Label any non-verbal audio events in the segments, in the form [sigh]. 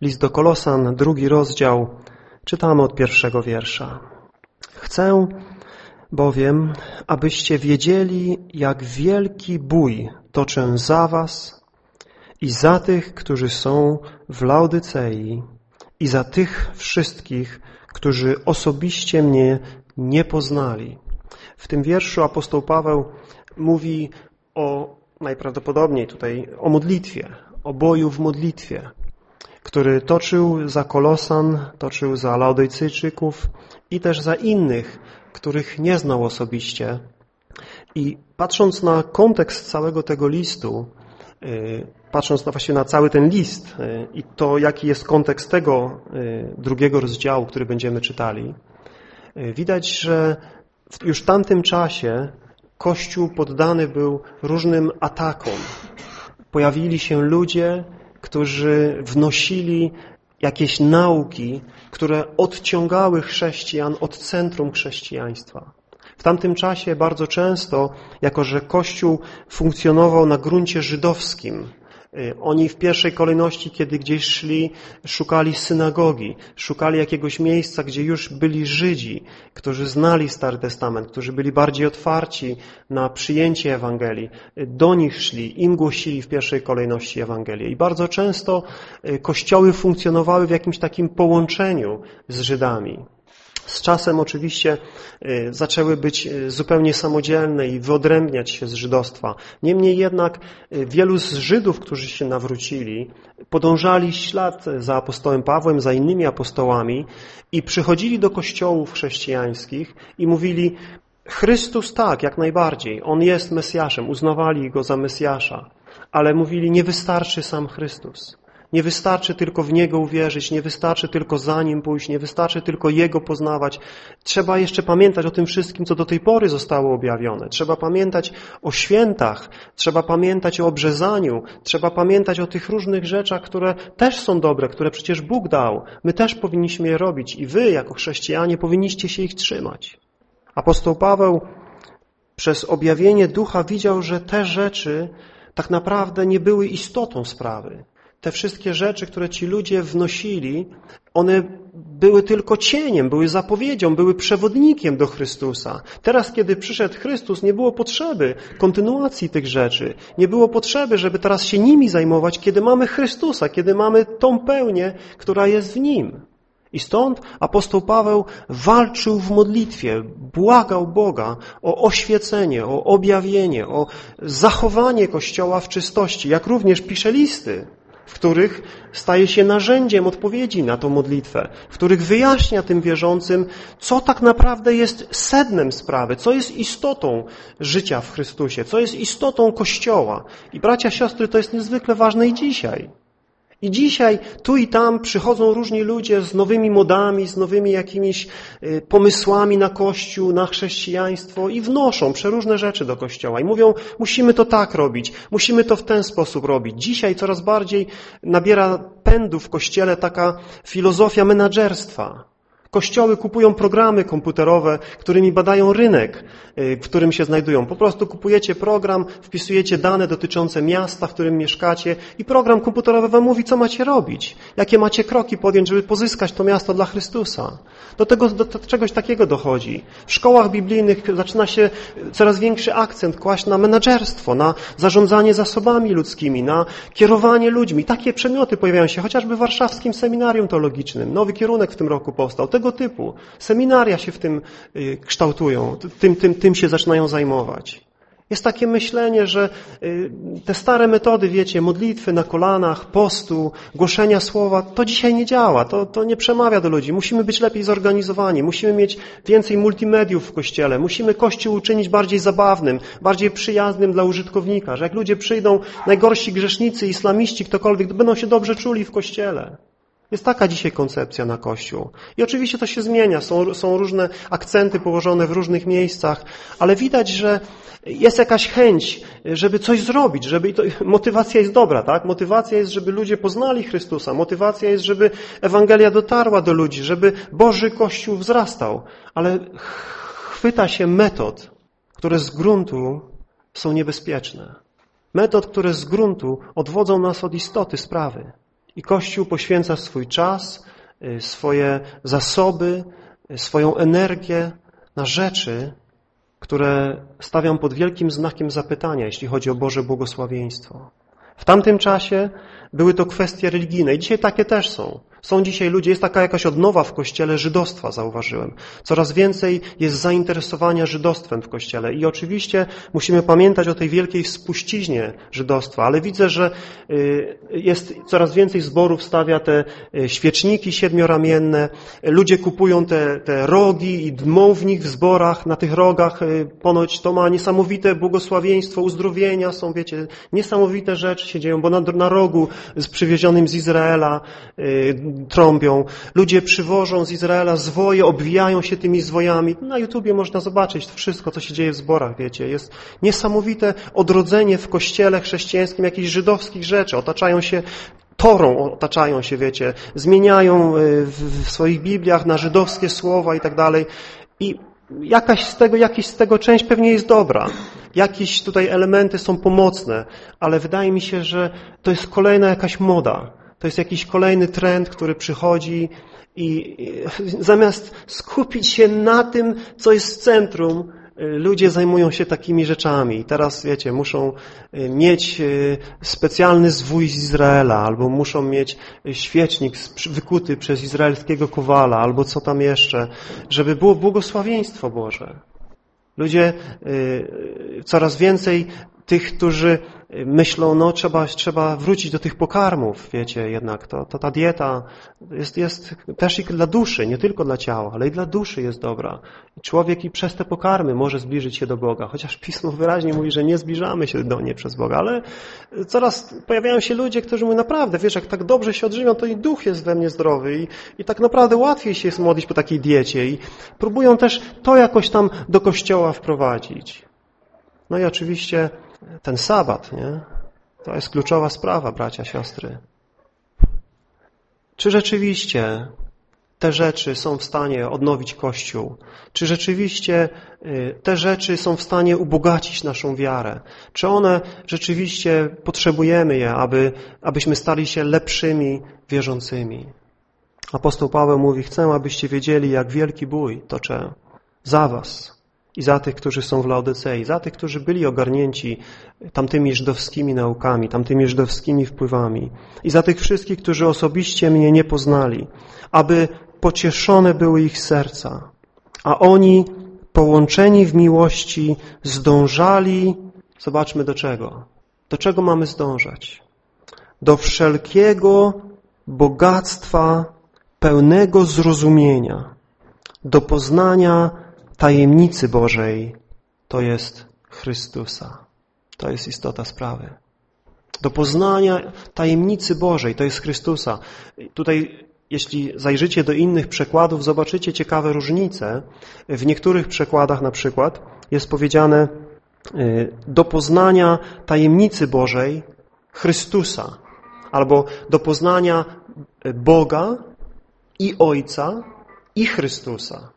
List do Kolosan, drugi rozdział, czytamy od pierwszego wiersza. Chcę bowiem, abyście wiedzieli, jak wielki bój toczę za was i za tych, którzy są w Laudycei i za tych wszystkich, którzy osobiście mnie nie poznali. W tym wierszu apostoł Paweł mówi o najprawdopodobniej tutaj o modlitwie, o boju w modlitwie, który toczył za Kolosan, toczył za Laodejcyjczyków i też za innych, których nie znał osobiście. I patrząc na kontekst całego tego listu, y, patrząc na właśnie na cały ten list y, i to, jaki jest kontekst tego y, drugiego rozdziału, który będziemy czytali, widać, że już w tamtym czasie Kościół poddany był różnym atakom. Pojawili się ludzie, którzy wnosili jakieś nauki, które odciągały chrześcijan od centrum chrześcijaństwa. W tamtym czasie bardzo często, jako że Kościół funkcjonował na gruncie żydowskim, oni w pierwszej kolejności, kiedy gdzieś szli, szukali synagogi, szukali jakiegoś miejsca, gdzie już byli Żydzi, którzy znali Stary Testament, którzy byli bardziej otwarci na przyjęcie Ewangelii. Y, do nich szli, im głosili w pierwszej kolejności Ewangelię. I bardzo często y, kościoły funkcjonowały w jakimś takim połączeniu z Żydami. Z czasem oczywiście y, zaczęły być y, zupełnie samodzielne i wyodrębniać się z żydostwa. Niemniej jednak y, wielu z Żydów, którzy się nawrócili, podążali ślad za apostołem Pawłem, za innymi apostołami i przychodzili do kościołów chrześcijańskich i mówili Chrystus tak, jak najbardziej, On jest Mesjaszem, uznawali Go za Mesjasza, ale mówili nie wystarczy sam Chrystus. Nie wystarczy tylko w Niego uwierzyć, nie wystarczy tylko za Nim pójść, nie wystarczy tylko Jego poznawać. Trzeba jeszcze pamiętać o tym wszystkim, co do tej pory zostało objawione. Trzeba pamiętać o świętach, trzeba pamiętać o obrzezaniu, trzeba pamiętać o tych różnych rzeczach, które też są dobre, które przecież Bóg dał. My też powinniśmy je robić i wy, jako chrześcijanie, powinniście się ich trzymać. Apostoł Paweł przez objawienie ducha widział, że te rzeczy tak naprawdę nie były istotą sprawy te wszystkie rzeczy, które ci ludzie wnosili, one były tylko cieniem, były zapowiedzią, były przewodnikiem do Chrystusa. Teraz, kiedy przyszedł Chrystus, nie było potrzeby kontynuacji tych rzeczy. Nie było potrzeby, żeby teraz się nimi zajmować, kiedy mamy Chrystusa, kiedy mamy tą pełnię, która jest w Nim. I stąd apostoł Paweł walczył w modlitwie, błagał Boga o oświecenie, o objawienie, o zachowanie Kościoła w czystości, jak również pisze listy w których staje się narzędziem odpowiedzi na tą modlitwę, w których wyjaśnia tym wierzącym, co tak naprawdę jest sednem sprawy, co jest istotą życia w Chrystusie, co jest istotą Kościoła. I bracia, siostry, to jest niezwykle ważne i dzisiaj. I dzisiaj tu i tam przychodzą różni ludzie z nowymi modami, z nowymi jakimiś y, pomysłami na Kościół, na chrześcijaństwo i wnoszą przeróżne rzeczy do Kościoła i mówią, musimy to tak robić, musimy to w ten sposób robić. Dzisiaj coraz bardziej nabiera pędu w Kościele taka filozofia menadżerstwa. Kościoły kupują programy komputerowe, którymi badają rynek, y, w którym się znajdują. Po prostu kupujecie program, wpisujecie dane dotyczące miasta, w którym mieszkacie i program komputerowy wam mówi, co macie robić, jakie macie kroki podjąć, żeby pozyskać to miasto dla Chrystusa. Do, tego, do, do czegoś takiego dochodzi. W szkołach biblijnych zaczyna się coraz większy akcent kłaść na menadżerstwo, na zarządzanie zasobami ludzkimi, na kierowanie ludźmi. Takie przedmioty pojawiają się chociażby w warszawskim seminarium teologicznym. Nowy kierunek w tym roku powstał. Tego typu. Seminaria się w tym y, kształtują, tym, tym, tym się zaczynają zajmować. Jest takie myślenie, że y, te stare metody, wiecie, modlitwy na kolanach, postu, głoszenia słowa, to dzisiaj nie działa, to, to nie przemawia do ludzi. Musimy być lepiej zorganizowani, musimy mieć więcej multimediów w Kościele, musimy Kościół uczynić bardziej zabawnym, bardziej przyjaznym dla użytkownika, że jak ludzie przyjdą, najgorsi grzesznicy, islamiści, ktokolwiek, będą się dobrze czuli w Kościele. Jest taka dzisiaj koncepcja na Kościół. I oczywiście to się zmienia, są, są różne akcenty położone w różnych miejscach, ale widać, że jest jakaś chęć, żeby coś zrobić, żeby to, [laughs] motywacja jest dobra, tak? Motywacja jest, żeby ludzie poznali Chrystusa, motywacja jest, żeby Ewangelia dotarła do ludzi, żeby Boży Kościół wzrastał, ale chwyta się metod, które z gruntu są niebezpieczne. Metod, które z gruntu odwodzą nas od istoty sprawy. I Kościół poświęca swój czas, y, swoje zasoby, y, swoją energię na rzeczy, które stawiam pod wielkim znakiem zapytania, jeśli chodzi o Boże błogosławieństwo. W tamtym czasie były to kwestie religijne i dzisiaj takie też są. Są dzisiaj ludzie, jest taka jakaś odnowa w kościele żydostwa, zauważyłem. Coraz więcej jest zainteresowania żydostwem w kościele i oczywiście musimy pamiętać o tej wielkiej spuściźnie żydostwa, ale widzę, że y, jest coraz więcej zborów stawia te y, świeczniki siedmioramienne, ludzie kupują te, te rogi i dmą w nich w zborach, na tych rogach y, ponoć to ma niesamowite błogosławieństwo, uzdrowienia są, wiecie, niesamowite rzeczy się dzieją, bo na, na rogu z przywiezionym z Izraela trąbią. Ludzie przywożą z Izraela zwoje, obwijają się tymi zwojami. Na YouTubie można zobaczyć wszystko, co się dzieje w zborach, wiecie. Jest niesamowite odrodzenie w kościele chrześcijańskim jakichś żydowskich rzeczy. Otaczają się Torą otaczają się, wiecie, zmieniają y, w swoich Bibliach na żydowskie słowa i tak dalej. I jakaś z tego, jakiś z tego część pewnie jest dobra. Jakieś tutaj elementy są pomocne, ale wydaje mi się, że to jest kolejna jakaś moda. To jest jakiś kolejny trend, który przychodzi i zamiast skupić się na tym, co jest w centrum, ludzie zajmują się takimi rzeczami. I teraz, wiecie, muszą y, mieć y, specjalny zwój z Izraela, albo muszą mieć świecznik wykuty przez izraelskiego kowala, albo co tam jeszcze, żeby było błogosławieństwo Boże. Ludzie y, coraz więcej tych, którzy myślą, no trzeba, trzeba wrócić do tych pokarmów, wiecie, jednak to, to ta dieta jest, jest też i dla duszy, nie tylko dla ciała, ale i dla duszy jest dobra. Człowiek i przez te pokarmy może zbliżyć się do Boga, chociaż Pismo wyraźnie mówi, że nie zbliżamy się do niej przez Boga, ale coraz pojawiają się ludzie, którzy mówią, naprawdę, wiesz, jak tak dobrze się odżywią, to i duch jest we mnie zdrowy i, i tak naprawdę łatwiej się jest modlić po takiej diecie i próbują też to jakoś tam do kościoła wprowadzić. No i oczywiście ten sabat, nie? To jest kluczowa sprawa, bracia, siostry. Czy rzeczywiście te rzeczy są w stanie odnowić Kościół? Czy rzeczywiście y, te rzeczy są w stanie ubogacić naszą wiarę? Czy one rzeczywiście potrzebujemy je, aby, abyśmy stali się lepszymi wierzącymi? Apostoł Paweł mówi, chcę, abyście wiedzieli, jak wielki bój toczę za was, i za tych, którzy są w Laodycei, za tych, którzy byli ogarnięci tamtymi żydowskimi naukami, tamtymi żydowskimi wpływami i za tych wszystkich, którzy osobiście mnie nie poznali, aby pocieszone były ich serca, a oni połączeni w miłości zdążali, zobaczmy do czego, do czego mamy zdążać? Do wszelkiego bogactwa pełnego zrozumienia, do poznania tajemnicy Bożej to jest Chrystusa. To jest istota sprawy. Do poznania tajemnicy Bożej to jest Chrystusa. Tutaj jeśli zajrzycie do innych przekładów, zobaczycie ciekawe różnice. W niektórych przekładach na przykład jest powiedziane y, do poznania tajemnicy Bożej Chrystusa albo do poznania Boga i Ojca i Chrystusa.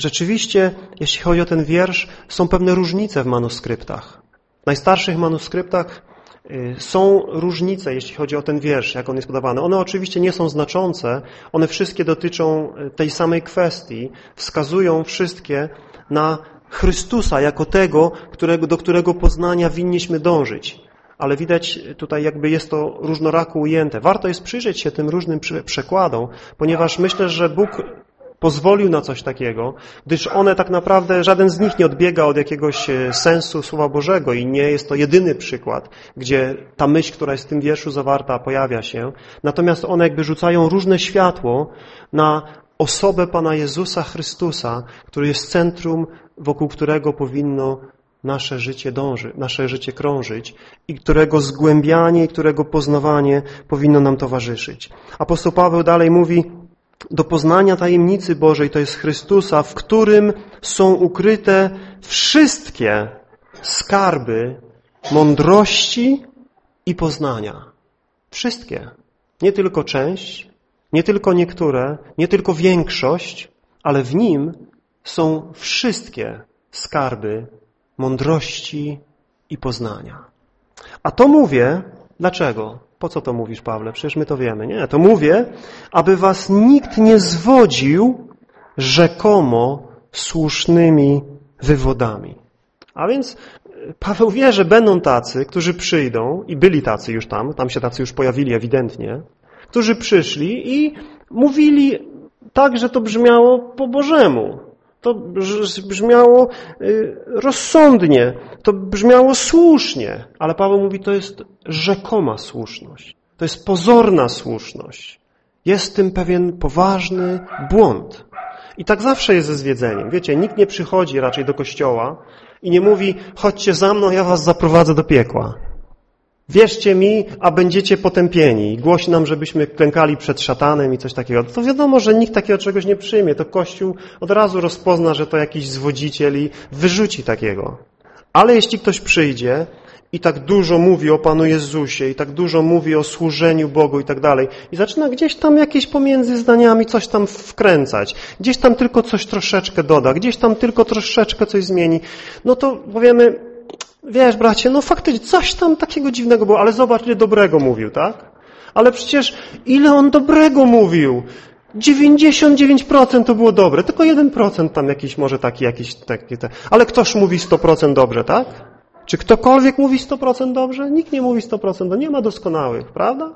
Y, Rzeczywiście, jeśli chodzi o ten wiersz, są pewne różnice w manuskryptach. W najstarszych manuskryptach y, są różnice, jeśli chodzi o ten wiersz, jak on jest podawany. One oczywiście nie są znaczące, one wszystkie dotyczą y, tej samej kwestii, wskazują wszystkie na Chrystusa jako tego, którego, do którego poznania winniśmy dążyć. Ale widać tutaj jakby jest to różnorako ujęte. Warto jest przyjrzeć się tym różnym przekładom, ponieważ myślę, że Bóg pozwolił na coś takiego, gdyż one tak naprawdę, żaden z nich nie odbiega od jakiegoś e, sensu Słowa Bożego i nie jest to jedyny przykład, gdzie ta myśl, która jest w tym wierszu zawarta, pojawia się. Natomiast one jakby rzucają różne światło na osobę Pana Jezusa Chrystusa, który jest centrum, wokół którego powinno nasze życie dąży, nasze życie krążyć i którego zgłębianie i którego poznawanie powinno nam towarzyszyć. Apostoł Paweł dalej mówi, do poznania tajemnicy Bożej, to jest Chrystusa, w którym są ukryte wszystkie skarby mądrości i poznania. Wszystkie. Nie tylko część, nie tylko niektóre, nie tylko większość, ale w nim są wszystkie skarby mądrości i poznania. A to mówię, dlaczego? Po co to mówisz, Pawle? Przecież my to wiemy. Nie, to mówię, aby was nikt nie zwodził rzekomo słusznymi wywodami. A więc e, Paweł wie, że będą tacy, którzy przyjdą i byli tacy już tam, tam się tacy już pojawili ewidentnie, którzy przyszli i mówili tak, że to brzmiało po Bożemu. To brzmiało y, rozsądnie, to brzmiało słusznie, ale Paweł mówi, to jest rzekoma słuszność. To jest pozorna słuszność. Jest tym pewien poważny błąd. I tak zawsze jest ze zwiedzeniem. Wiecie, nikt nie przychodzi raczej do kościoła i nie mówi, chodźcie za mną, ja was zaprowadzę do piekła. Wierzcie mi, a będziecie potępieni. Głosi nam, żebyśmy klękali przed szatanem i coś takiego. To wiadomo, że nikt takiego czegoś nie przyjmie. To Kościół od razu rozpozna, że to jakiś zwodziciel i wyrzuci takiego. Ale jeśli ktoś przyjdzie i tak dużo mówi o Panu Jezusie i tak dużo mówi o służeniu Bogu i tak dalej i zaczyna gdzieś tam jakieś pomiędzy zdaniami coś tam wkręcać, gdzieś tam tylko coś troszeczkę doda, gdzieś tam tylko troszeczkę coś zmieni, no to powiemy, wiesz bracie, no faktycznie coś tam takiego dziwnego było, ale zobacz, ile dobrego mówił, tak? Ale przecież ile on dobrego mówił? 99% to było dobre, tylko 1% tam jakiś może taki, jakiś taki, te. ale ktoś mówi 100% dobrze, tak? Czy ktokolwiek mówi 100% dobrze? Nikt nie mówi 100% dobrze, nie ma doskonałych, prawda?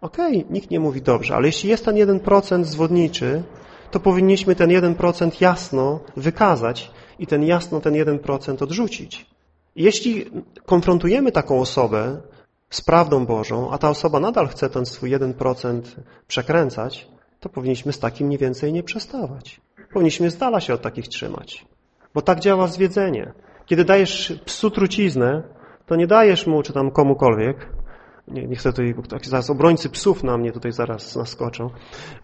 Okej, okay, nikt nie mówi dobrze, ale jeśli jest ten 1% zwodniczy, to powinniśmy ten 1% jasno wykazać i ten jasno ten 1% odrzucić. Jeśli konfrontujemy taką osobę z prawdą Bożą, a ta osoba nadal chce ten swój 1% przekręcać, to powinniśmy z takim mniej więcej nie przestawać. Powinniśmy z dala się od takich trzymać. Bo tak działa zwiedzenie. Kiedy dajesz psu truciznę, to nie dajesz mu, czy tam komukolwiek, nie, nie chcę tutaj, tak, zaraz obrońcy psów na mnie tutaj zaraz naskoczą,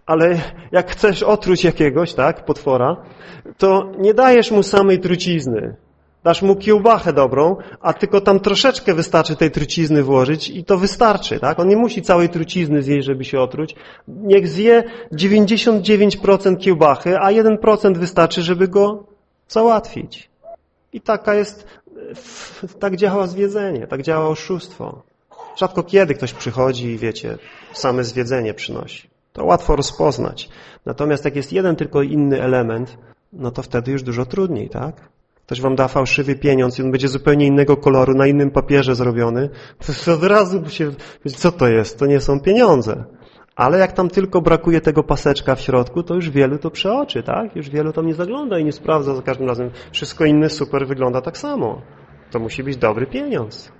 ale jak chcesz otruć jakiegoś, tak, potwora, to nie dajesz mu samej trucizny. Dasz mu kiełbachę dobrą, a tylko tam troszeczkę wystarczy tej trucizny włożyć i to wystarczy, tak? On nie musi całej trucizny zjeść, żeby się otruć. Niech zje 99% kiełbachy, a 1% wystarczy, żeby go załatwić. I taka jest, tak działa zwiedzenie, tak działa oszustwo. Rzadko kiedy ktoś przychodzi i wiecie, same zwiedzenie przynosi. To łatwo rozpoznać. Natomiast jak jest jeden tylko inny element, no to wtedy już dużo trudniej, tak? Ktoś wam da fałszywy pieniądz i on będzie zupełnie innego koloru, na innym papierze zrobiony, to od razu się, co to jest? To nie są pieniądze. Ale jak tam tylko brakuje tego paseczka w środku, to już wielu to przeoczy, tak? Już wielu tam nie zagląda i nie sprawdza za każdym razem. Wszystko inne super wygląda tak samo. To musi być dobry pieniądz.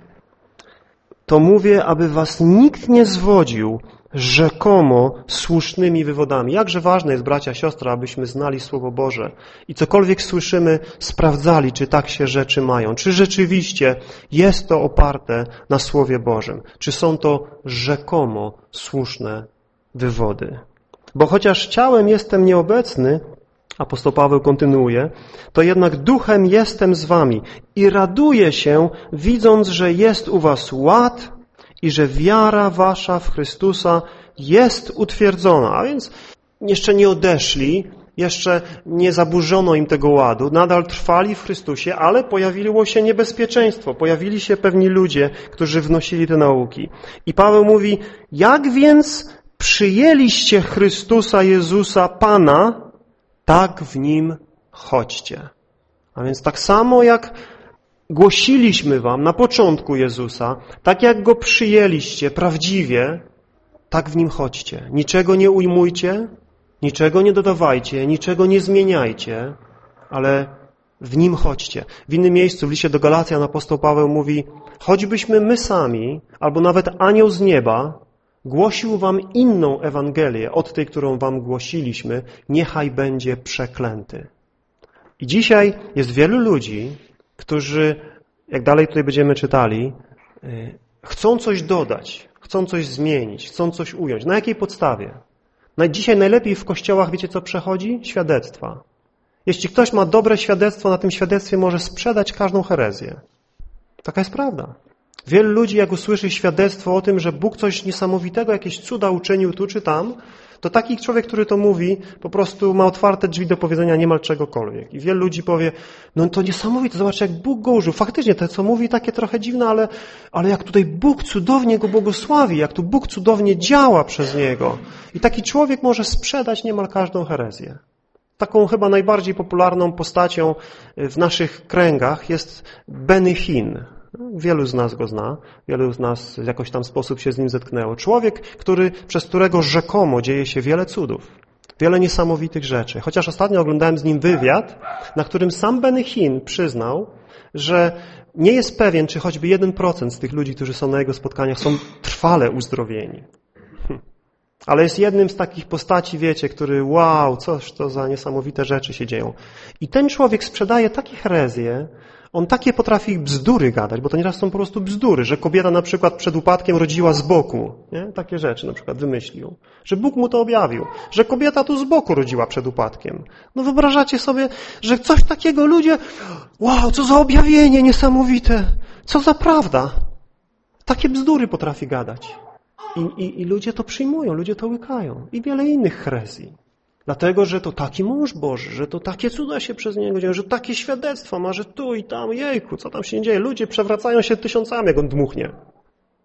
To mówię, aby was nikt nie zwodził rzekomo słusznymi wywodami. Jakże ważne jest, bracia, siostra, abyśmy znali Słowo Boże i cokolwiek słyszymy, sprawdzali, czy tak się rzeczy mają. Czy rzeczywiście jest to oparte na Słowie Bożym? Czy są to rzekomo słuszne wywody? Bo chociaż ciałem jestem nieobecny, apostoł Paweł kontynuuje, to jednak duchem jestem z wami i raduję się, widząc, że jest u was ład i że wiara wasza w Chrystusa jest utwierdzona. A więc jeszcze nie odeszli, jeszcze nie zaburzono im tego ładu, nadal trwali w Chrystusie, ale pojawiło się niebezpieczeństwo, pojawili się pewni ludzie, którzy wnosili te nauki. I Paweł mówi, jak więc przyjęliście Chrystusa Jezusa Pana, tak w Nim chodźcie. A więc tak samo jak głosiliśmy wam na początku Jezusa, tak jak Go przyjęliście prawdziwie, tak w Nim chodźcie. Niczego nie ujmujcie, niczego nie dodawajcie, niczego nie zmieniajcie, ale w Nim chodźcie. W innym miejscu, w liście do Galacjan apostoł Paweł mówi, choćbyśmy my sami, albo nawet anioł z nieba, głosił wam inną Ewangelię od tej, którą wam głosiliśmy, niechaj będzie przeklęty. I dzisiaj jest wielu ludzi, którzy, jak dalej tutaj będziemy czytali, y, chcą coś dodać, chcą coś zmienić, chcą coś ująć. Na jakiej podstawie? Dzisiaj najlepiej w kościołach, wiecie co przechodzi? Świadectwa. Jeśli ktoś ma dobre świadectwo, na tym świadectwie może sprzedać każdą herezję. Taka jest prawda. Wielu ludzi, jak usłyszy świadectwo o tym, że Bóg coś niesamowitego, jakieś cuda uczynił tu czy tam, to taki człowiek, który to mówi, po prostu ma otwarte drzwi do powiedzenia niemal czegokolwiek. I wielu ludzi powie, no to niesamowite, zobacz jak Bóg go użył. Faktycznie to, co mówi, takie trochę dziwne, ale, ale jak tutaj Bóg cudownie go błogosławi, jak tu Bóg cudownie działa przez niego. I taki człowiek może sprzedać niemal każdą herezję. Taką chyba najbardziej popularną postacią w naszych kręgach jest Benny Hinn. Wielu z nas go zna, wielu z nas w jakoś tam sposób się z nim zetknęło. Człowiek, który, przez którego rzekomo dzieje się wiele cudów, wiele niesamowitych rzeczy. Chociaż ostatnio oglądałem z nim wywiad, na którym sam Benny Hinn przyznał, że nie jest pewien, czy choćby 1% z tych ludzi, którzy są na jego spotkaniach, są trwale uzdrowieni. Hm. Ale jest jednym z takich postaci, wiecie, który wow, coś to za niesamowite rzeczy się dzieją. I ten człowiek sprzedaje takie herezje, on takie potrafi bzdury gadać, bo to nieraz są po prostu bzdury, że kobieta na przykład przed upadkiem rodziła z boku. Nie? Takie rzeczy na przykład wymyślił. Że Bóg mu to objawił. Że kobieta tu z boku rodziła przed upadkiem. No wyobrażacie sobie, że coś takiego ludzie, wow, co za objawienie niesamowite. Co za prawda. Takie bzdury potrafi gadać. I, i, I ludzie to przyjmują, ludzie to łykają. I wiele innych herezji. Dlatego, że to taki mąż Boży, że to takie cuda się przez niego dzieją, że takie świadectwo ma, że tu i tam, jejku, co tam się dzieje. Ludzie przewracają się tysiącami, jak on dmuchnie.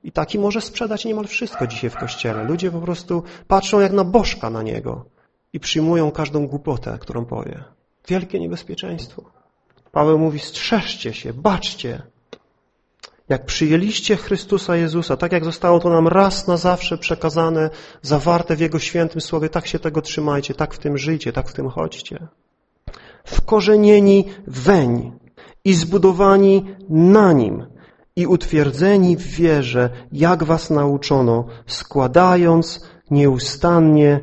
I taki może sprzedać niemal wszystko dzisiaj w Kościele. Ludzie po prostu patrzą jak na bożka na niego i przyjmują każdą głupotę, którą powie. Wielkie niebezpieczeństwo. Paweł mówi, strzeżcie się, baczcie, jak przyjęliście Chrystusa Jezusa, tak jak zostało to nam raz na zawsze przekazane, zawarte w Jego świętym słowie, tak się tego trzymajcie, tak w tym żyjcie, tak w tym chodźcie. Wkorzenieni weń i zbudowani na Nim i utwierdzeni w wierze, jak was nauczono, składając nieustannie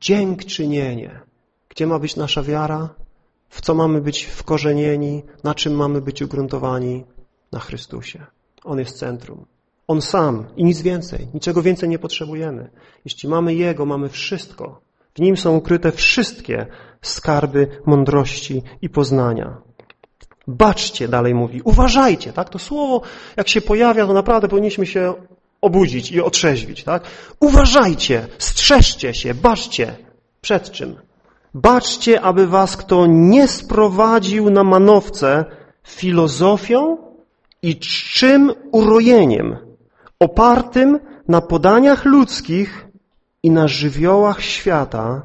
dziękczynienie. Gdzie ma być nasza wiara? W co mamy być wkorzenieni? Na czym mamy być ugruntowani? Na Chrystusie. On jest centrum. On sam i nic więcej. Niczego więcej nie potrzebujemy. Jeśli mamy Jego, mamy wszystko. W Nim są ukryte wszystkie skarby mądrości i poznania. Baczcie, dalej mówi, uważajcie, tak? To słowo, jak się pojawia, to naprawdę powinniśmy się obudzić i otrzeźwić, tak? Uważajcie, strzeżcie się, baczcie. Przed czym? Baczcie, aby was kto nie sprowadził na manowce filozofią i czczym urojeniem, opartym na podaniach ludzkich i na żywiołach świata,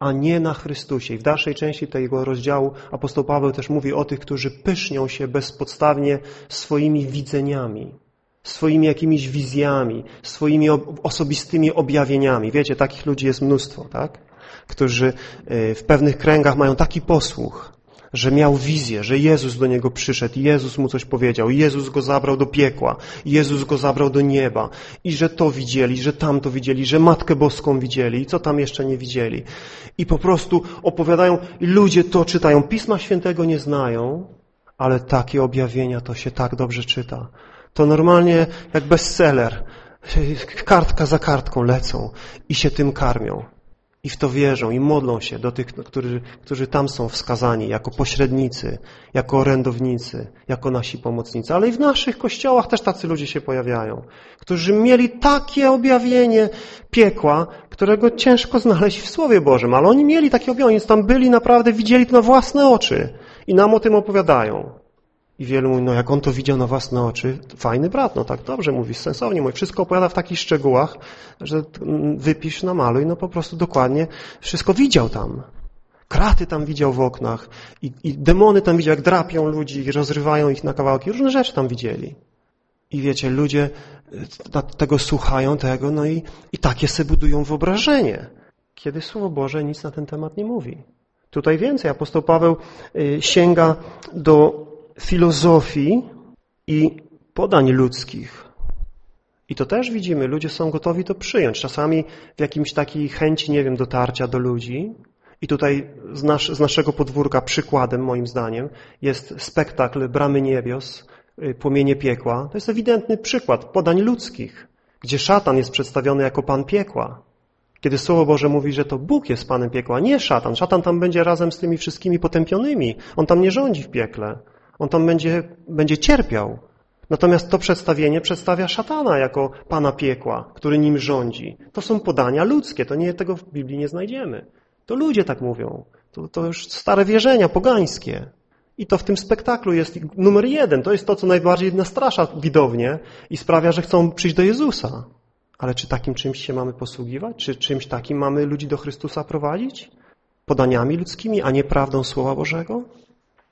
a nie na Chrystusie. I w dalszej części tego rozdziału apostoł Paweł też mówi o tych, którzy pysznią się bezpodstawnie swoimi widzeniami, swoimi jakimiś wizjami, swoimi osobistymi objawieniami. Wiecie, takich ludzi jest mnóstwo, tak? Którzy y, w pewnych kręgach mają taki posłuch, że miał wizję, że Jezus do niego przyszedł, Jezus mu coś powiedział, Jezus go zabrał do piekła, Jezus go zabrał do nieba i że to widzieli, że tamto widzieli, że Matkę Boską widzieli i co tam jeszcze nie widzieli. I po prostu opowiadają, ludzie to czytają. Pisma Świętego nie znają, ale takie objawienia to się tak dobrze czyta. To normalnie jak bestseller. Kartka za kartką lecą i się tym karmią i w to wierzą i modlą się do tych, którzy, którzy tam są wskazani jako pośrednicy, jako orędownicy, jako nasi pomocnicy. Ale i w naszych kościołach też tacy ludzie się pojawiają, którzy mieli takie objawienie piekła, którego ciężko znaleźć w Słowie Bożym, ale oni mieli takie objawienie, więc tam byli naprawdę, widzieli to na własne oczy i nam o tym opowiadają. I wielu mówi, no jak on to widział na własne oczy, fajny brat, no tak dobrze mówi, sensownie mówi, wszystko opowiada w takich szczegółach, że wypisz, namaluj, no po prostu dokładnie wszystko widział tam. Kraty tam widział w oknach i, i demony tam widział, jak drapią ludzi i rozrywają ich na kawałki, różne rzeczy tam widzieli. I wiecie, ludzie e, tego słuchają, tego, no i, i takie sobie budują wyobrażenie, kiedy Słowo Boże nic na ten temat nie mówi. Tutaj więcej, apostoł Paweł e, sięga do filozofii i podań ludzkich. I to też widzimy, ludzie są gotowi to przyjąć. Czasami w jakimś takiej chęci, nie wiem, dotarcia do ludzi. I tutaj z, z naszego podwórka przykładem, moim zdaniem, jest spektakl Bramy Niebios, y, Płomienie Piekła. To jest ewidentny przykład podań ludzkich, gdzie szatan jest przedstawiony jako pan piekła. Kiedy Słowo Boże mówi, że to Bóg jest panem piekła, nie szatan. Szatan tam będzie razem z tymi wszystkimi potępionymi. On tam nie rządzi w piekle. On tam będzie, będzie cierpiał. Natomiast to przedstawienie przedstawia szatana jako pana piekła, który nim rządzi. To są podania ludzkie, to nie, tego w Biblii nie znajdziemy. To ludzie tak mówią. To, to już stare wierzenia, pogańskie. I to w tym spektaklu jest numer jeden. To jest to, co najbardziej nastrasza widownię i sprawia, że chcą przyjść do Jezusa. Ale czy takim czymś się mamy posługiwać? Czy czymś takim mamy ludzi do Chrystusa prowadzić? Podaniami ludzkimi, a nie prawdą Słowa Bożego?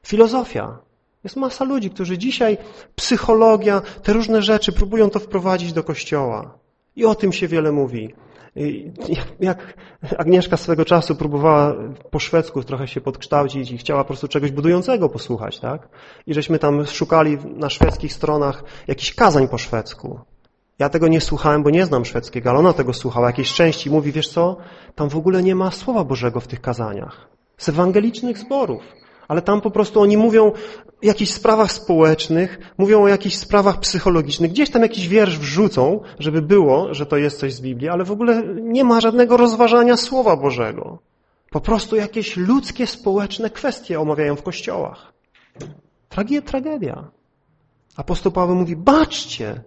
Filozofia. Jest masa ludzi, którzy dzisiaj psychologia, te różne rzeczy próbują to wprowadzić do Kościoła. I o tym się wiele mówi. Jak Agnieszka swego czasu próbowała po szwedzku trochę się podkształcić i chciała po prostu czegoś budującego posłuchać, tak? I żeśmy tam szukali na szwedzkich stronach jakichś kazań po szwedzku. Ja tego nie słuchałem, bo nie znam szwedzkiego, ale ona tego słuchała jakiejś części i mówi, wiesz co, tam w ogóle nie ma Słowa Bożego w tych kazaniach. Z ewangelicznych zborów. Ale tam po prostu oni mówią o jakichś sprawach społecznych, mówią o jakichś sprawach psychologicznych. Gdzieś tam jakiś wiersz wrzucą, żeby było, że to jest coś z Biblii, ale w ogóle nie ma żadnego rozważania Słowa Bożego. Po prostu jakieś ludzkie, społeczne kwestie omawiają w kościołach. Tragedia, tragedia. Apostoł Paweł mówi, baczcie,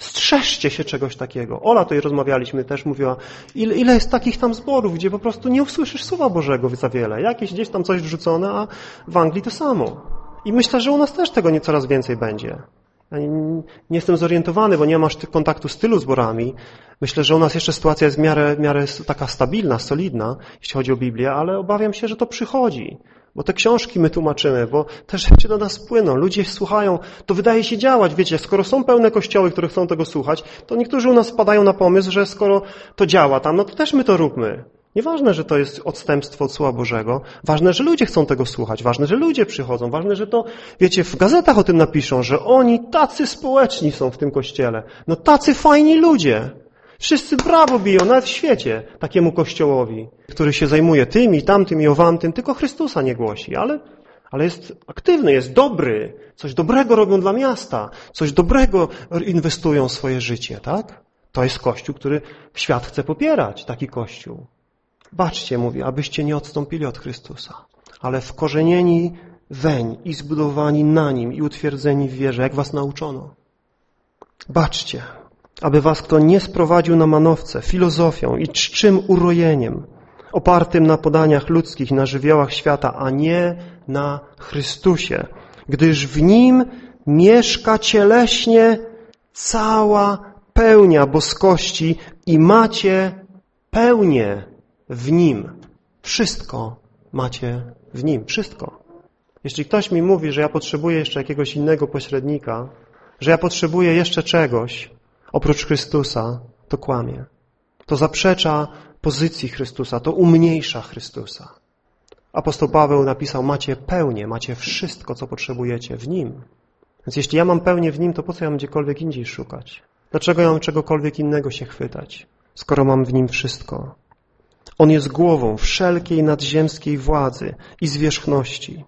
Strzeżcie się czegoś takiego. Ola tutaj rozmawialiśmy, też mówiła, ile, ile jest takich tam zborów, gdzie po prostu nie usłyszysz Słowa Bożego za wiele. Jakieś gdzieś tam coś wrzucone, a w Anglii to samo. I myślę, że u nas też tego nie coraz więcej będzie. Ja nie, jestem zorientowany, bo nie masz kontaktu z tylu zborami. Myślę, że u nas jeszcze sytuacja jest w miarę, w miarę taka stabilna, solidna, jeśli chodzi o Biblię, ale obawiam się, że to przychodzi. Bo te książki my tłumaczymy, bo te rzeczy do nas płyną, ludzie słuchają, to wydaje się działać. Wiecie, skoro są pełne kościoły, które chcą tego słuchać, to niektórzy u nas wpadają na pomysł, że skoro to działa tam, no to też my to róbmy. Nieważne, że to jest odstępstwo od Słowa Bożego. Ważne, że ludzie chcą tego słuchać. Ważne, że ludzie przychodzą. Ważne, że to, wiecie, w gazetach o tym napiszą, że oni tacy społeczni są w tym kościele. No tacy fajni ludzie. Wszyscy brawo biją, nawet w świecie, takiemu kościołowi, który się zajmuje tym i tamtym i owantym, tylko Chrystusa nie głosi, ale, ale jest aktywny, jest dobry, coś dobrego robią dla miasta, coś dobrego inwestują w swoje życie, tak? To jest Kościół, który świat chce popierać, taki Kościół. Baczcie, mówi, abyście nie odstąpili od Chrystusa, ale wkorzenieni weń i zbudowani na Nim i utwierdzeni w wierze, jak was nauczono. Baczcie, aby was kto nie sprowadził na manowce, filozofią i czczym urojeniem, opartym na podaniach ludzkich, na żywiołach świata, a nie na Chrystusie, gdyż w Nim mieszka cieleśnie cała pełnia boskości i macie pełnię w Nim. Wszystko macie w Nim, wszystko. Jeśli ktoś mi mówi, że ja potrzebuję jeszcze jakiegoś innego pośrednika, że ja potrzebuję jeszcze czegoś, oprócz Chrystusa, to kłamie. To zaprzecza pozycji Chrystusa, to umniejsza Chrystusa. Apostoł Paweł napisał, macie pełnię, macie wszystko, co potrzebujecie w Nim. Więc jeśli ja mam pełnię w Nim, to po co ja mam gdziekolwiek indziej szukać? Dlaczego ja mam czegokolwiek innego się chwytać, skoro mam w Nim wszystko? On jest głową wszelkiej nadziemskiej władzy i zwierzchności.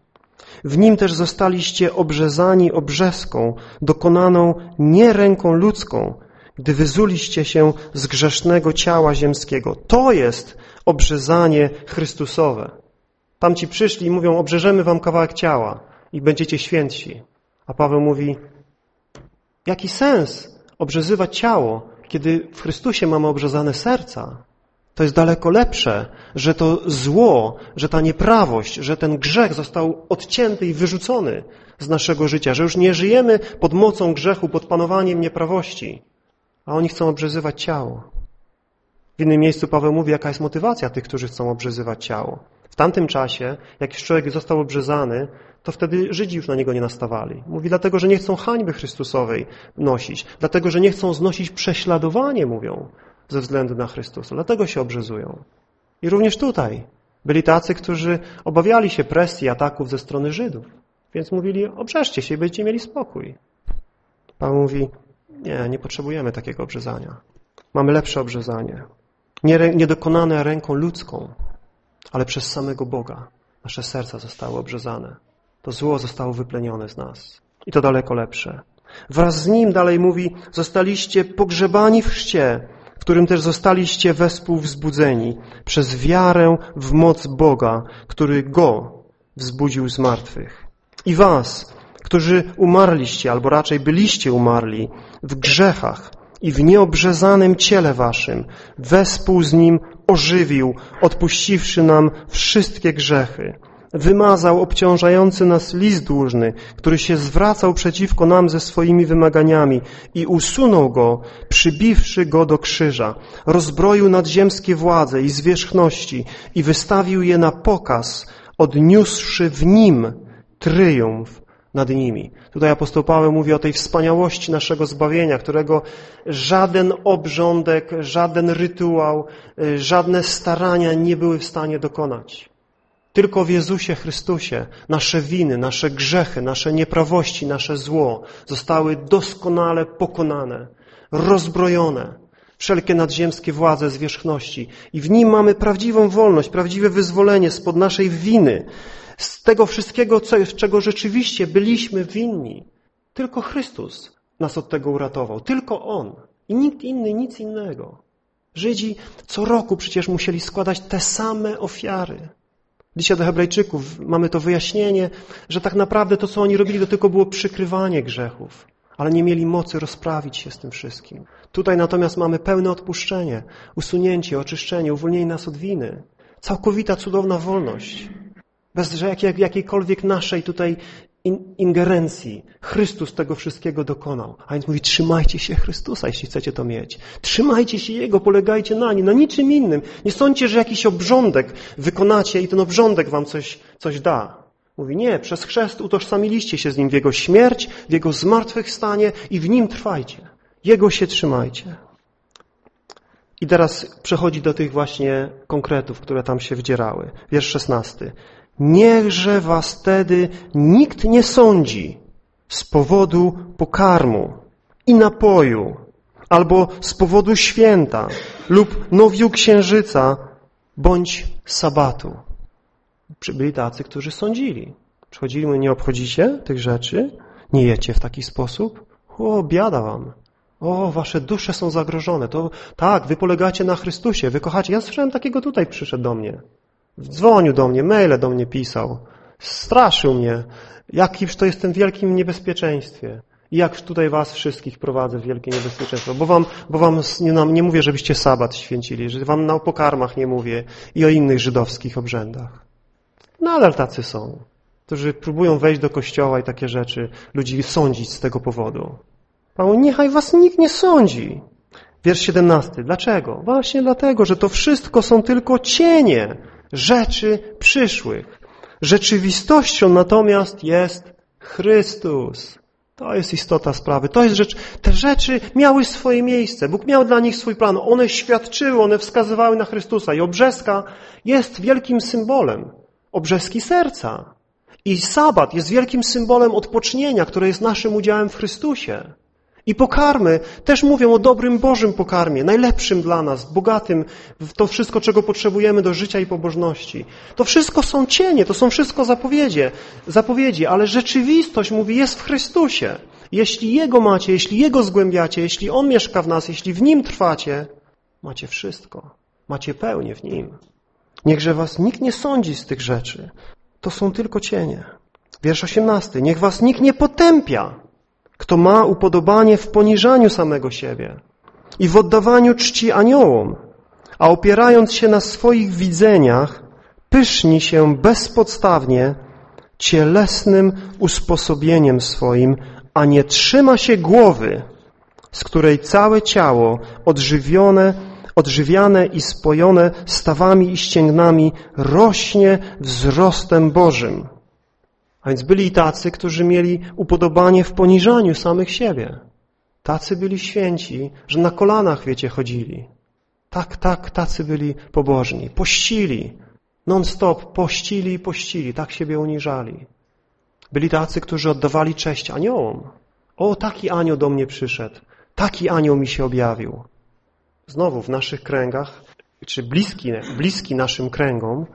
W nim też zostaliście obrzezani obrzeską, dokonaną nie ręką ludzką, gdy wyzuliście się z grzesznego ciała ziemskiego. To jest obrzezanie Chrystusowe. Tam ci przyszli i mówią, obrzeżemy wam kawałek ciała i będziecie świętsi. A Paweł mówi, jaki sens obrzezywać ciało, kiedy w Chrystusie mamy obrzezane serca? To jest daleko lepsze, że to zło, że ta nieprawość, że ten grzech został odcięty i wyrzucony z naszego życia, że już nie żyjemy pod mocą grzechu, pod panowaniem nieprawości, a oni chcą obrzezywać ciało. W innym miejscu Paweł mówi, jaka jest motywacja tych, którzy chcą obrzezywać ciało. W tamtym czasie, jak człowiek został obrzezany, to wtedy Żydzi już na niego nie nastawali. Mówi, dlatego, że nie chcą hańby Chrystusowej nosić, dlatego, że nie chcą znosić prześladowanie, mówią, ze względu na Chrystusa. Dlatego się obrzezują. I również tutaj byli tacy, którzy obawiali się presji, ataków ze strony Żydów. Więc mówili, obrzeżcie się i będziecie mieli spokój. Paweł mówi, nie, nie potrzebujemy takiego obrzezania. Mamy lepsze obrzezanie. Nie, nie dokonane ręką ludzką, ale przez samego Boga. Nasze serca zostały obrzezane. To zło zostało wyplenione z nas. I to daleko lepsze. Wraz z nim, dalej mówi, zostaliście pogrzebani w chrzcie, w którym też zostaliście wespół wzbudzeni przez wiarę w moc Boga, który Go wzbudził z martwych. I was, którzy umarliście, albo raczej byliście umarli w grzechach i w nieobrzezanym ciele waszym, wespół z Nim ożywił, odpuściwszy nam wszystkie grzechy. Wymazał obciążający nas list dłużny, który się zwracał przeciwko nam ze swoimi wymaganiami i usunął go, przybiwszy go do krzyża. Rozbroił nadziemskie władze i zwierzchności i wystawił je na pokaz, odniósłszy w nim tryumf nad nimi. Tutaj apostoł Paweł mówi o tej wspaniałości naszego zbawienia, którego żaden obrządek, żaden rytuał, y, żadne starania nie były w stanie dokonać. Tylko w Jezusie Chrystusie nasze winy, nasze grzechy, nasze nieprawości, nasze zło zostały doskonale pokonane, rozbrojone, wszelkie nadziemskie władze zwierzchności i w Nim mamy prawdziwą wolność, prawdziwe wyzwolenie spod naszej winy, z tego wszystkiego, czego rzeczywiście byliśmy winni. Tylko Chrystus nas od tego uratował, tylko On i nikt inny, nic innego. Żydzi co roku przecież musieli składać te same ofiary. Dzisiaj do Hebrajczyków mamy to wyjaśnienie, że tak naprawdę to, co oni robili, to tylko było przykrywanie grzechów, ale nie mieli mocy rozprawić się z tym wszystkim. Tutaj natomiast mamy pełne odpuszczenie, usunięcie, oczyszczenie, uwolnienie nas od winy. Całkowita, cudowna wolność. Bez jak, jak, jakiejkolwiek naszej tutaj in, ingerencji. Chrystus tego wszystkiego dokonał. A więc mówi, trzymajcie się Chrystusa, jeśli chcecie to mieć. Trzymajcie się Jego, polegajcie na Nim, na niczym innym. Nie sądźcie, że jakiś obrządek wykonacie i ten obrządek wam coś, coś da. Mówi, nie, przez chrzest utożsamiliście się z Nim w Jego śmierć, w Jego zmartwychwstanie i w Nim trwajcie. Jego się trzymajcie. I teraz przechodzi do tych właśnie konkretów, które tam się wdzierały. Wiersz szesnasty. Niechże was wtedy nikt nie sądzi z powodu pokarmu i napoju, albo z powodu święta lub nowiu księżyca, bądź sabatu. Byli tacy, którzy sądzili. Przychodzili, my nie obchodzicie tych rzeczy, nie jecie w taki sposób. O, biada wam. O, wasze dusze są zagrożone. To tak, wy polegacie na Chrystusie, wy kochacie. Ja słyszałem takiego tutaj przyszedł do mnie. Dzwonił do mnie, maile do mnie pisał. Straszył mnie, jakimś to jestem w wielkim niebezpieczeństwie. I jak tutaj was wszystkich prowadzę w wielkie niebezpieczeństwo. Bo wam, bo wam nie, nie mówię, żebyście sabat święcili, że wam na pokarmach nie mówię i o innych żydowskich obrzędach. Nadal tacy są, którzy próbują wejść do kościoła i takie rzeczy ludzi sądzić z tego powodu. Paweł, niechaj was nikt nie sądzi. Wiersz 17. Dlaczego? Właśnie dlatego, że to wszystko są tylko cienie rzeczy przyszłych. Rzeczywistością natomiast jest Chrystus. To jest istota sprawy. To jest rzecz. Te rzeczy miały swoje miejsce. Bóg miał dla nich swój plan. One świadczyły, one wskazywały na Chrystusa. I obrzeska jest wielkim symbolem. Obrzeski serca. I sabat jest wielkim symbolem odpocznienia, które jest naszym udziałem w Chrystusie. I pokarmy też mówią o dobrym Bożym pokarmie, najlepszym dla nas, bogatym w to wszystko, czego potrzebujemy do życia i pobożności. To wszystko są cienie, to są wszystko zapowiedzi, zapowiedzi, ale rzeczywistość, mówi, jest w Chrystusie. Jeśli Jego macie, jeśli Jego zgłębiacie, jeśli On mieszka w nas, jeśli w Nim trwacie, macie wszystko. Macie pełnię w Nim. Niechże was nikt nie sądzi z tych rzeczy. To są tylko cienie. Wiersz 18. Niech was nikt nie potępia kto ma upodobanie w poniżaniu samego siebie i w oddawaniu czci aniołom, a opierając się na swoich widzeniach, pyszni się bezpodstawnie cielesnym usposobieniem swoim, a nie trzyma się głowy, z której całe ciało odżywione, odżywiane i spojone stawami i ścięgnami rośnie wzrostem Bożym. A więc byli tacy, którzy mieli upodobanie w poniżaniu samych siebie. Tacy byli święci, że na kolanach, wiecie, chodzili. Tak, tak, tacy byli pobożni. Pościli. Non-stop pościli i pościli. Tak siebie uniżali. Byli tacy, którzy oddawali cześć aniołom. O, taki anioł do mnie przyszedł. Taki anioł mi się objawił. Znowu w naszych kręgach, czy bliski, bliski naszym kręgom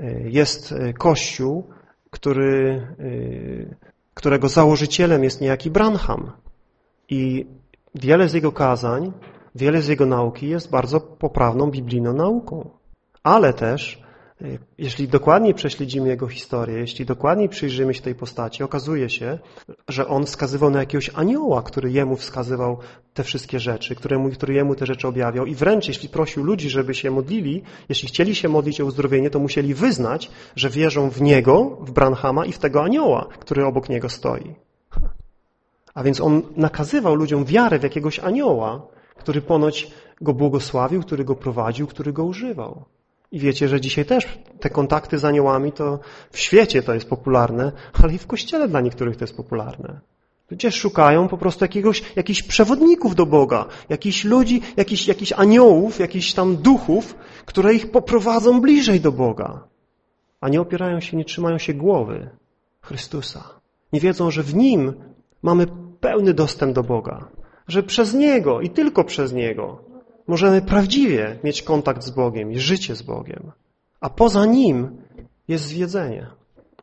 y, jest y, Kościół, który, y, którego założycielem jest niejaki Branham. I wiele z jego kazań, wiele z jego nauki jest bardzo poprawną biblijną nauką. Ale też jeśli dokładniej prześledzimy jego historię, jeśli dokładniej przyjrzymy się tej postaci, okazuje się, że on wskazywał na jakiegoś anioła, który jemu wskazywał te wszystkie rzeczy, któremu, który jemu te rzeczy objawiał i wręcz jeśli prosił ludzi, żeby się modlili, jeśli chcieli się modlić o uzdrowienie, to musieli wyznać, że wierzą w niego, w Branhama i w tego anioła, który obok niego stoi. A więc on nakazywał ludziom wiarę w jakiegoś anioła, który ponoć go błogosławił, który go prowadził, który go używał. I wiecie, że dzisiaj też te kontakty z aniołami to w świecie to jest popularne, ale i w kościele dla niektórych to jest popularne. Ludzie szukają po prostu jakiegoś, jakichś przewodników do Boga, jakichś ludzi, jakichś, jakichś aniołów, jakichś tam duchów, które ich poprowadzą bliżej do Boga. A nie opierają się, nie trzymają się głowy Chrystusa. Nie wiedzą, że w Nim mamy pełny dostęp do Boga, że przez Niego i tylko przez Niego możemy prawdziwie mieć kontakt z Bogiem i życie z Bogiem. A poza Nim jest zwiedzenie.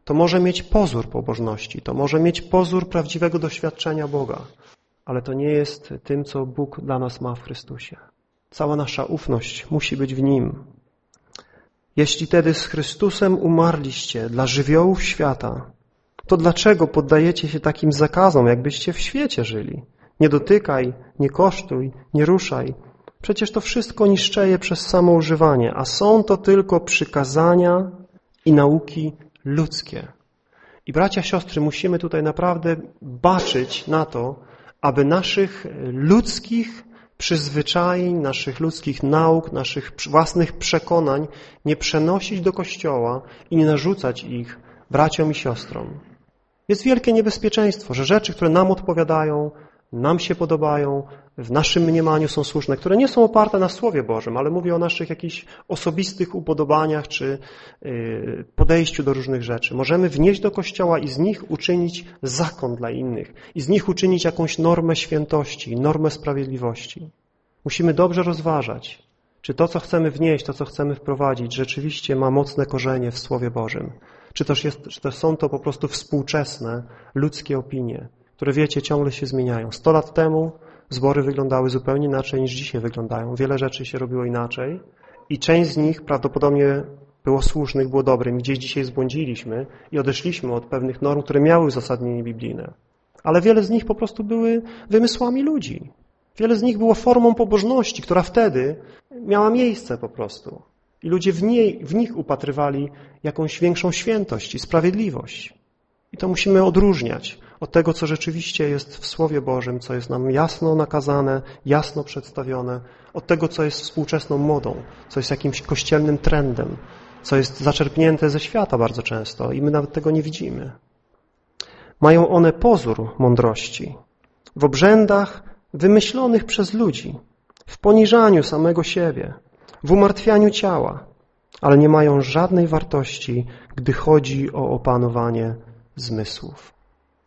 To może mieć pozór pobożności, to może mieć pozór prawdziwego doświadczenia Boga, ale to nie jest tym, co Bóg dla nas ma w Chrystusie. Cała nasza ufność musi być w Nim. Jeśli tedy z Chrystusem umarliście dla żywiołów świata, to dlaczego poddajecie się takim zakazom, jakbyście w świecie żyli? Nie dotykaj, nie kosztuj, nie ruszaj. Przecież to wszystko niszczeje przez samo używanie, a są to tylko przykazania i nauki ludzkie. I bracia, siostry, musimy tutaj naprawdę baczyć na to, aby naszych ludzkich przyzwyczajeń, naszych ludzkich nauk, naszych własnych przekonań nie przenosić do Kościoła i nie narzucać ich braciom i siostrom. Jest wielkie niebezpieczeństwo, że rzeczy, które nam odpowiadają, nam się podobają, w naszym mniemaniu są słuszne, które nie są oparte na Słowie Bożym, ale mówię o naszych jakichś osobistych upodobaniach czy y, podejściu do różnych rzeczy. Możemy wnieść do Kościoła i z nich uczynić zakon dla innych i z nich uczynić jakąś normę świętości, normę sprawiedliwości. Musimy dobrze rozważać, czy to, co chcemy wnieść, to, co chcemy wprowadzić, rzeczywiście ma mocne korzenie w Słowie Bożym. Czy też, jest, czy też są to po prostu współczesne ludzkie opinie, które wiecie, ciągle się zmieniają. Sto lat temu zbory wyglądały zupełnie inaczej niż dzisiaj wyglądają. Wiele rzeczy się robiło inaczej i część z nich prawdopodobnie było słusznych, było dobrym. Gdzieś dzisiaj zbłądziliśmy i odeszliśmy od pewnych norm, które miały uzasadnienie biblijne. Ale wiele z nich po prostu były wymysłami ludzi. Wiele z nich było formą pobożności, która wtedy miała miejsce po prostu. I ludzie w, niej, w nich upatrywali jakąś większą świętość i sprawiedliwość. I to musimy odróżniać od tego, co rzeczywiście jest w Słowie Bożym, co jest nam jasno nakazane, jasno przedstawione, od tego, co jest współczesną modą, co jest jakimś kościelnym trendem, co jest zaczerpnięte ze świata bardzo często i my nawet tego nie widzimy. Mają one pozór mądrości w obrzędach wymyślonych przez ludzi, w poniżaniu samego siebie, w umartwianiu ciała, ale nie mają żadnej wartości, gdy chodzi o opanowanie zmysłów.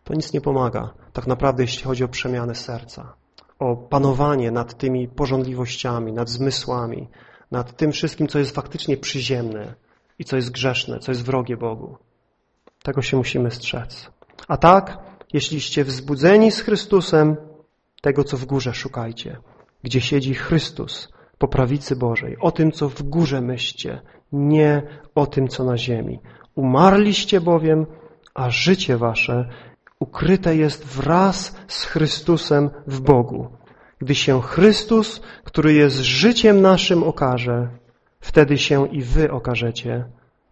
To nic nie pomaga, tak naprawdę jeśli chodzi o przemianę serca, o panowanie nad tymi porządliwościami, nad zmysłami, nad tym wszystkim, co jest faktycznie przyziemne i co jest grzeszne, co jest wrogie Bogu. Tego się musimy strzec. A tak, jeśliście wzbudzeni z Chrystusem, tego, co w górze szukajcie, gdzie siedzi Chrystus po prawicy Bożej. O tym, co w górze myślcie, nie o tym, co na ziemi. Umarliście bowiem, a życie wasze ukryte jest wraz z Chrystusem w Bogu. Gdy się Chrystus, który jest życiem naszym, okaże, wtedy się i wy okażecie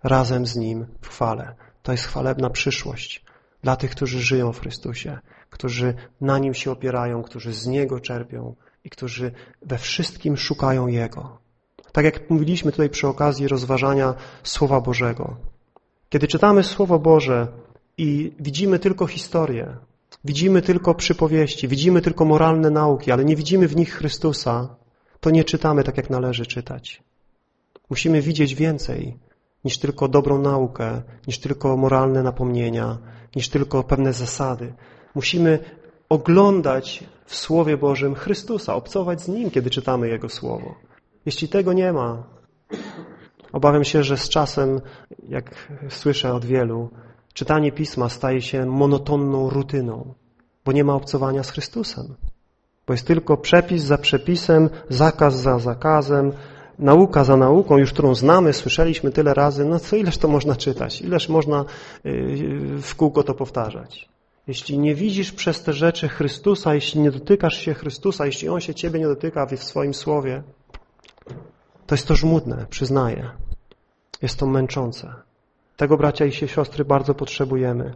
razem z Nim w chwale. To jest chwalebna przyszłość dla tych, którzy żyją w Chrystusie, którzy na Nim się opierają, którzy z Niego czerpią i którzy we wszystkim szukają Jego. Tak jak mówiliśmy tutaj przy okazji rozważania Słowa Bożego. Kiedy czytamy Słowo Boże i widzimy tylko historię, widzimy tylko przypowieści, widzimy tylko moralne nauki, ale nie widzimy w nich Chrystusa, to nie czytamy tak, jak należy czytać. Musimy widzieć więcej niż tylko dobrą naukę, niż tylko moralne napomnienia, niż tylko pewne zasady. Musimy oglądać w Słowie Bożym Chrystusa, obcować z Nim, kiedy czytamy Jego Słowo. Jeśli tego nie ma, obawiam się, że z czasem, jak słyszę od wielu, czytanie Pisma staje się monotonną rutyną, bo nie ma obcowania z Chrystusem. Bo jest tylko przepis za przepisem, zakaz za zakazem, nauka za nauką, już którą znamy, słyszeliśmy tyle razy, no co ileż to można czytać, ileż można y, w kółko to powtarzać. Jeśli nie widzisz przez te rzeczy Chrystusa, jeśli nie dotykasz się Chrystusa, jeśli On się Ciebie nie dotyka w swoim słowie, to jest to żmudne, przyznaję. Jest to męczące. Tego, bracia i siostry, bardzo potrzebujemy.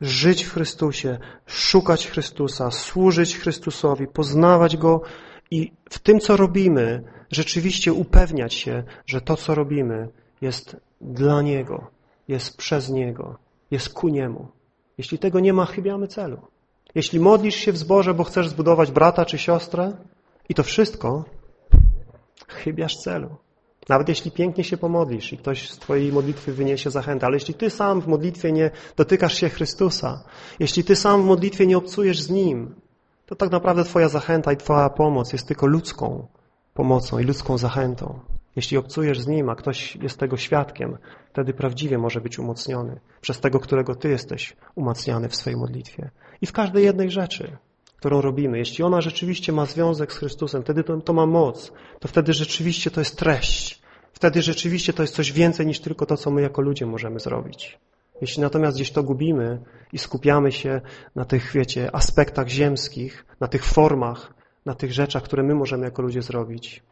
Żyć w Chrystusie, szukać Chrystusa, służyć Chrystusowi, poznawać Go i w tym, co robimy, rzeczywiście upewniać się, że to, co robimy, jest dla Niego, jest przez Niego, jest ku Niemu. Jeśli tego nie ma, chybiamy celu. Jeśli modlisz się w zborze, bo chcesz zbudować brata czy siostrę i to wszystko, chybiasz celu. Nawet jeśli pięknie się pomodlisz i ktoś z Twojej modlitwy wyniesie zachętę, ale jeśli Ty sam w modlitwie nie dotykasz się Chrystusa, jeśli Ty sam w modlitwie nie obcujesz z Nim, to tak naprawdę Twoja zachęta i Twoja pomoc jest tylko ludzką pomocą i ludzką zachętą. Jeśli obcujesz z Nim, a ktoś jest tego świadkiem, wtedy prawdziwie może być umocniony przez tego, którego Ty jesteś umacniany w swojej modlitwie. I w każdej jednej rzeczy, którą robimy, jeśli ona rzeczywiście ma związek z Chrystusem, wtedy to, to ma moc, to wtedy rzeczywiście to jest treść. Wtedy rzeczywiście to jest coś więcej niż tylko to, co my jako ludzie możemy zrobić. Jeśli natomiast gdzieś to gubimy i skupiamy się na tych, wiecie, aspektach ziemskich, na tych formach, na tych rzeczach, które my możemy jako ludzie zrobić,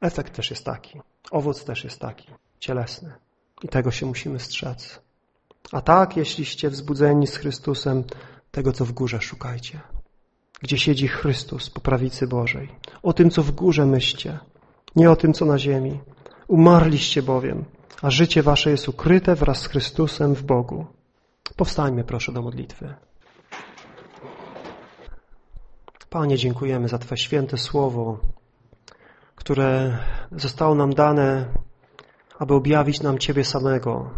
efekt też jest taki, owoc też jest taki, cielesny. I tego się musimy strzec. A tak, jeśliście wzbudzeni z Chrystusem, tego, co w górze szukajcie. Gdzie siedzi Chrystus po prawicy Bożej. O tym, co w górze myślcie, nie o tym, co na ziemi. Umarliście bowiem, a życie wasze jest ukryte wraz z Chrystusem w Bogu. Powstańmy proszę do modlitwy. Panie, dziękujemy za Twoje święte słowo, które zostało nam dane, aby objawić nam Ciebie samego,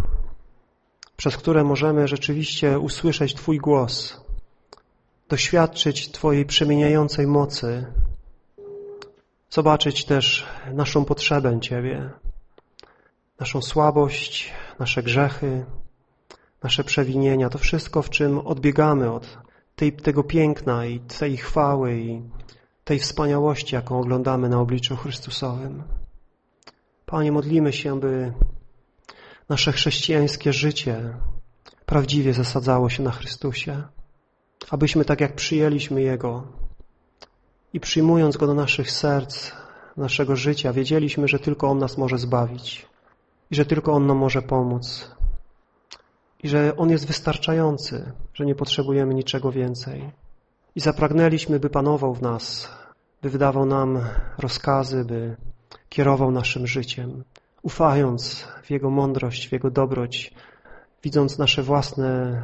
przez które możemy rzeczywiście usłyszeć Twój głos, doświadczyć Twojej przemieniającej mocy, zobaczyć też naszą potrzebę Ciebie, naszą słabość, nasze grzechy, nasze przewinienia, to wszystko, w czym odbiegamy od tej, tego piękna i tej chwały i tej wspaniałości, jaką oglądamy na obliczu Chrystusowym. Panie, modlimy się, by nasze chrześcijańskie życie prawdziwie zasadzało się na Chrystusie, abyśmy tak jak przyjęliśmy Jego i przyjmując Go do naszych serc, naszego życia, wiedzieliśmy, że tylko On nas może zbawić i że tylko On nam może pomóc i że On jest wystarczający, że nie potrzebujemy niczego więcej. I zapragnęliśmy, by panował w nas, by wydawał nam rozkazy, by kierował naszym życiem, ufając w Jego mądrość, w Jego dobroć, widząc nasze własne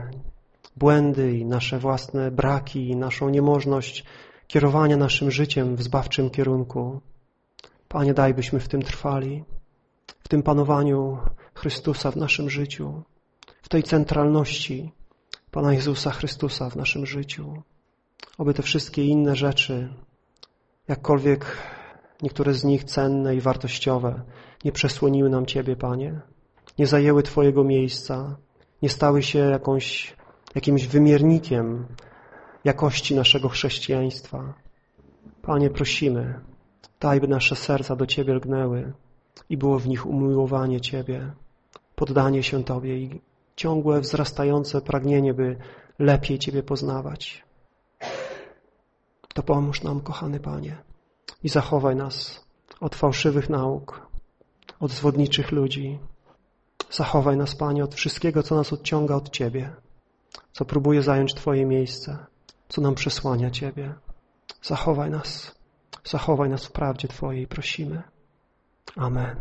błędy i nasze własne braki i naszą niemożność kierowania naszym życiem w zbawczym kierunku. Panie, daj byśmy w tym trwali, w tym panowaniu Chrystusa w naszym życiu, w tej centralności Pana Jezusa Chrystusa w naszym życiu. Oby te wszystkie inne rzeczy, jakkolwiek niektóre z nich cenne i wartościowe, nie przesłoniły nam Ciebie, Panie, nie zajęły Twojego miejsca, nie stały się jakąś, jakimś wymiernikiem jakości naszego chrześcijaństwa. Panie, prosimy, daj, by nasze serca do Ciebie lgnęły i było w nich umiłowanie Ciebie, poddanie się Tobie i ciągłe, wzrastające pragnienie, by lepiej Ciebie poznawać. To pomóż nam, kochany Panie, i zachowaj nas od fałszywych nauk, od zwodniczych ludzi. Zachowaj nas, Panie, od wszystkiego, co nas odciąga od Ciebie, co próbuje zająć Twoje miejsce, co nam przesłania Ciebie. Zachowaj nas, zachowaj nas w prawdzie Twojej, prosimy. Amen.